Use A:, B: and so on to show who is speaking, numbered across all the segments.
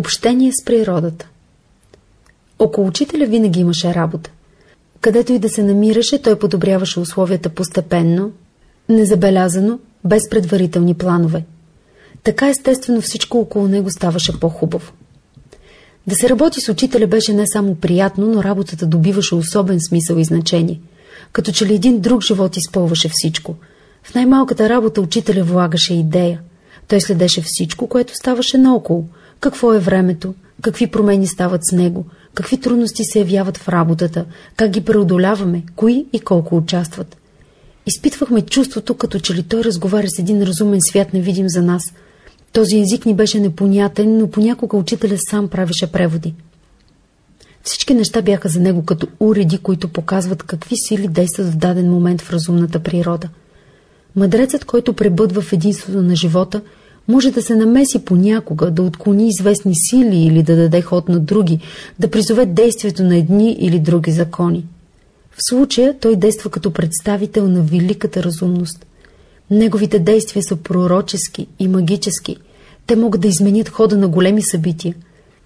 A: Общение с природата Около учителя винаги имаше работа. Където и да се намираше, той подобряваше условията постепенно, незабелязано, без предварителни планове. Така естествено всичко около него ставаше по-хубаво. Да се работи с учителя беше не само приятно, но работата добиваше особен смисъл и значение. Като че ли един друг живот изпълваше всичко. В най-малката работа учителя влагаше идея. Той следеше всичко, което ставаше наоколо. Какво е времето, какви промени стават с него, какви трудности се явяват в работата, как ги преодоляваме, кои и колко участват. Изпитвахме чувството, като че ли той разговаря с един разумен свят, невидим за нас. Този език ни беше непонятен, но понякога учителя сам правеше преводи. Всички неща бяха за него като уреди, които показват какви сили действат в даден момент в разумната природа. Мъдрецът, който пребъдва в единството на живота, може да се намеси понякога, да отклони известни сили или да даде ход на други, да призове действието на едни или други закони. В случая той действа като представител на великата разумност. Неговите действия са пророчески и магически. Те могат да изменят хода на големи събития.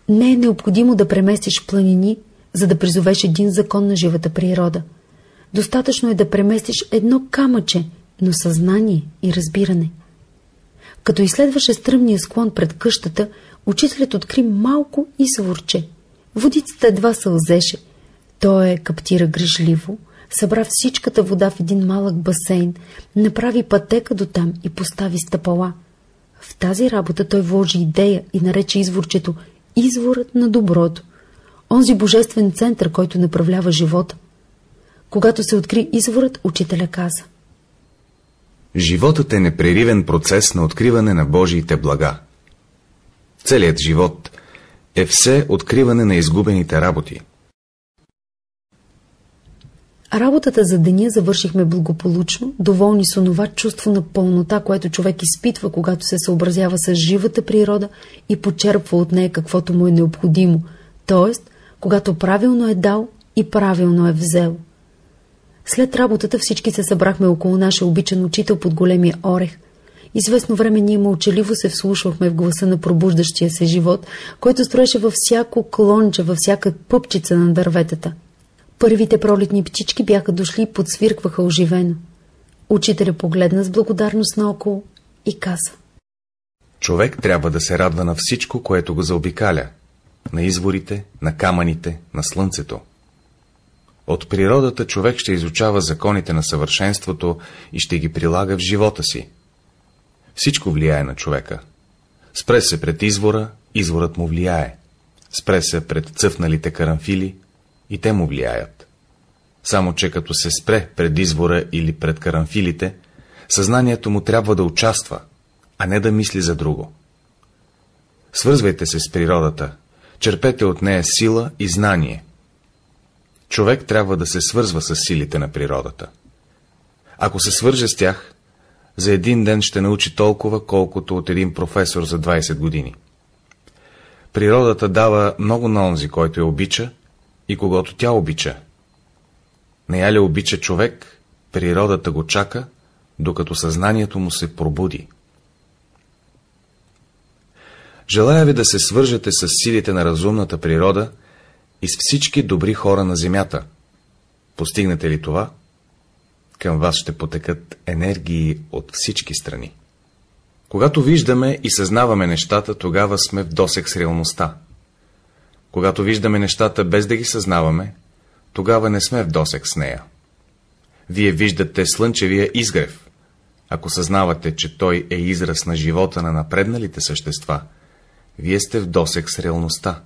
A: Не е необходимо да преместиш планини, за да призовеш един закон на живата природа. Достатъчно е да преместиш едно камъче, но съзнание и разбиране. Като изследваше стръмния склон пред къщата, учителят откри малко и съворче. Водицата едва сълзеше. Той е каптира грижливо, събра всичката вода в един малък басейн, направи пътека до там и постави стъпала. В тази работа той вложи идея и нарече изворчето изворът на доброто, онзи божествен център, който направлява живота. Когато се откри изворът, учителя каза
B: Животът е непреривен процес на откриване на Божиите блага. Целият живот е все откриване на изгубените работи.
A: Работата за деня завършихме благополучно, доволни с онова чувство на пълнота, което човек изпитва, когато се съобразява с живата природа и почерпва от нея каквото му е необходимо, т.е. когато правилно е дал и правилно е взел. След работата всички се събрахме около нашия обичан учител под големия орех. Известно време ние мълчаливо се вслушвахме в гласа на пробуждащия се живот, който строеше във всяко клонче, във всяка пъпчица на дърветата. Първите пролетни птички бяха дошли и подсвиркваха оживено. Учителя погледна с благодарност наоколо и каза.
B: Човек трябва да се радва на всичко, което го заобикаля. На изворите, на камъните, на слънцето. От природата човек ще изучава законите на съвършенството и ще ги прилага в живота си. Всичко влияе на човека. Спре се пред извора, изворът му влияе. Спре се пред цъфналите карамфили, и те му влияят. Само, че като се спре пред извора или пред карамфилите, съзнанието му трябва да участва, а не да мисли за друго. Свързвайте се с природата, черпете от нея сила и знание. Човек трябва да се свързва с силите на природата. Ако се свърже с тях, за един ден ще научи толкова, колкото от един професор за 20 години. Природата дава много на онзи, който я обича, и когато тя обича. Не я ли обича човек, природата го чака, докато съзнанието му се пробуди. Желая ви да се свържете с силите на разумната природа и с всички добри хора на земята. Постигнете ли това? Към вас ще потекат енергии от всички страни. Когато виждаме и съзнаваме нещата, тогава сме в досек с реалността. Когато виждаме нещата без да ги съзнаваме, тогава не сме в досек с нея. Вие виждате слънчевия изгрев. Ако съзнавате, че той е израз на живота на напредналите същества, вие сте в досек с реалността.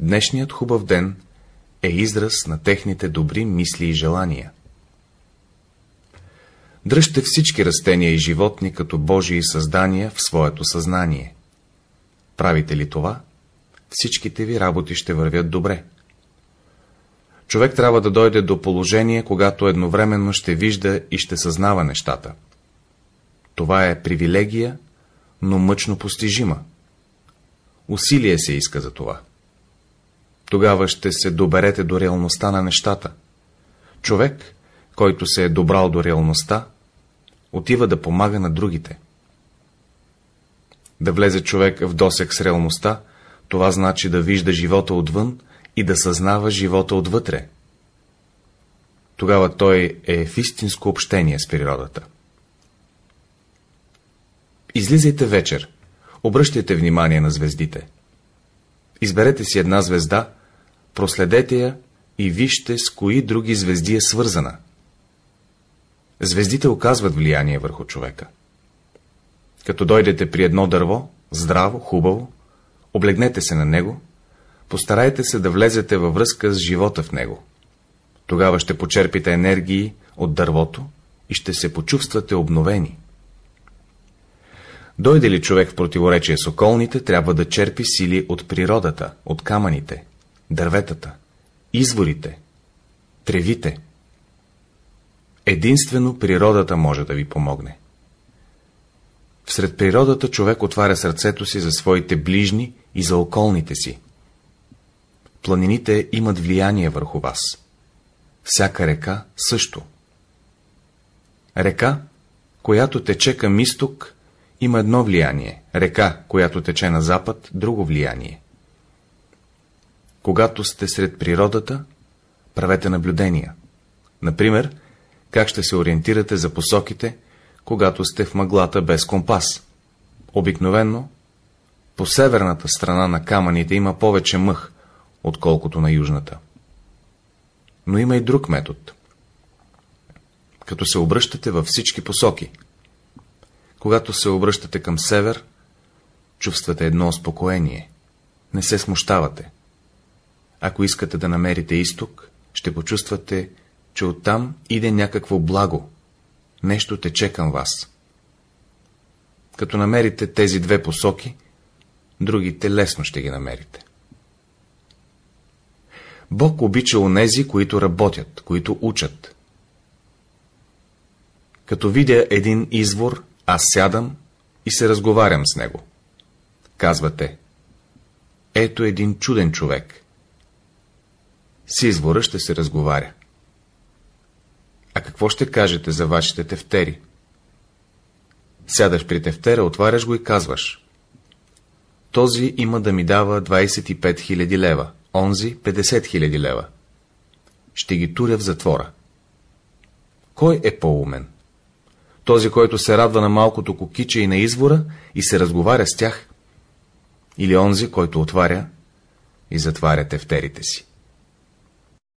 B: Днешният хубав ден е израз на техните добри мисли и желания. Дръжте всички растения и животни като Божии създания в своето съзнание. Правите ли това? всичките ви работи ще вървят добре. Човек трябва да дойде до положение, когато едновременно ще вижда и ще съзнава нещата. Това е привилегия, но мъчно постижима. Усилие се иска за това. Тогава ще се доберете до реалността на нещата. Човек, който се е добрал до реалността, отива да помага на другите. Да влезе човек в досек с реалността, Това значи да вижда живота отвън и да съзнава живота отвътре. Тогава той е в истинско общение с природата. Излизайте вечер, обръщайте внимание на звездите. Изберете си една звезда, проследете я и вижте с кои други звезди е свързана. Звездите оказват влияние върху човека. Като дойдете при едно дърво, здраво, хубаво, облегнете се на него, постарайте се да влезете във връзка с живота в него. Тогава ще почерпите енергии от дървото и ще се почувствате обновени. Дойде ли човек в противоречие с околните, трябва да черпи сили от природата, от камъните, дърветата, изворите, тревите. Единствено природата може да ви помогне. Всред природата човек отваря сърцето си за своите ближни и за околните си. Планините имат влияние върху вас. Всяка река също. Река, която тече към изток, има едно влияние, река, която тече на запад, друго влияние. Когато сте сред природата, правете наблюдения. Например, как ще се ориентирате за посоките, когато сте в мъглата без компас. Обикновенно, по северната страна на камъните има повече мъх, отколкото на южната. Но има и друг метод. Като се обръщате във всички посоки. Когато се обръщате към север, чувствате едно успокоение. Не се смущавате. Ако искате да намерите изток, ще почувствате, че оттам иде някакво благо, нещо тече към вас. Като намерите тези две посоки, другите лесно ще ги намерите. Бог обича онези, които работят, които учат. Като видя един извор, аз сядам и се разговарям с него. Казвате, ето един чуден човек. С извора ще се разговаря. А какво ще кажете за вашите тефтери? Сядаш при тефтера, отваряш го и казваш. Този има да ми дава 25 000 лева, онзи 50 000 лева. Ще ги туря в затвора. Кой е по-умен? Този, който се радва на малкото кокиче и на извора и се разговаря с тях? Или онзи, който отваря и затваря тефтерите си?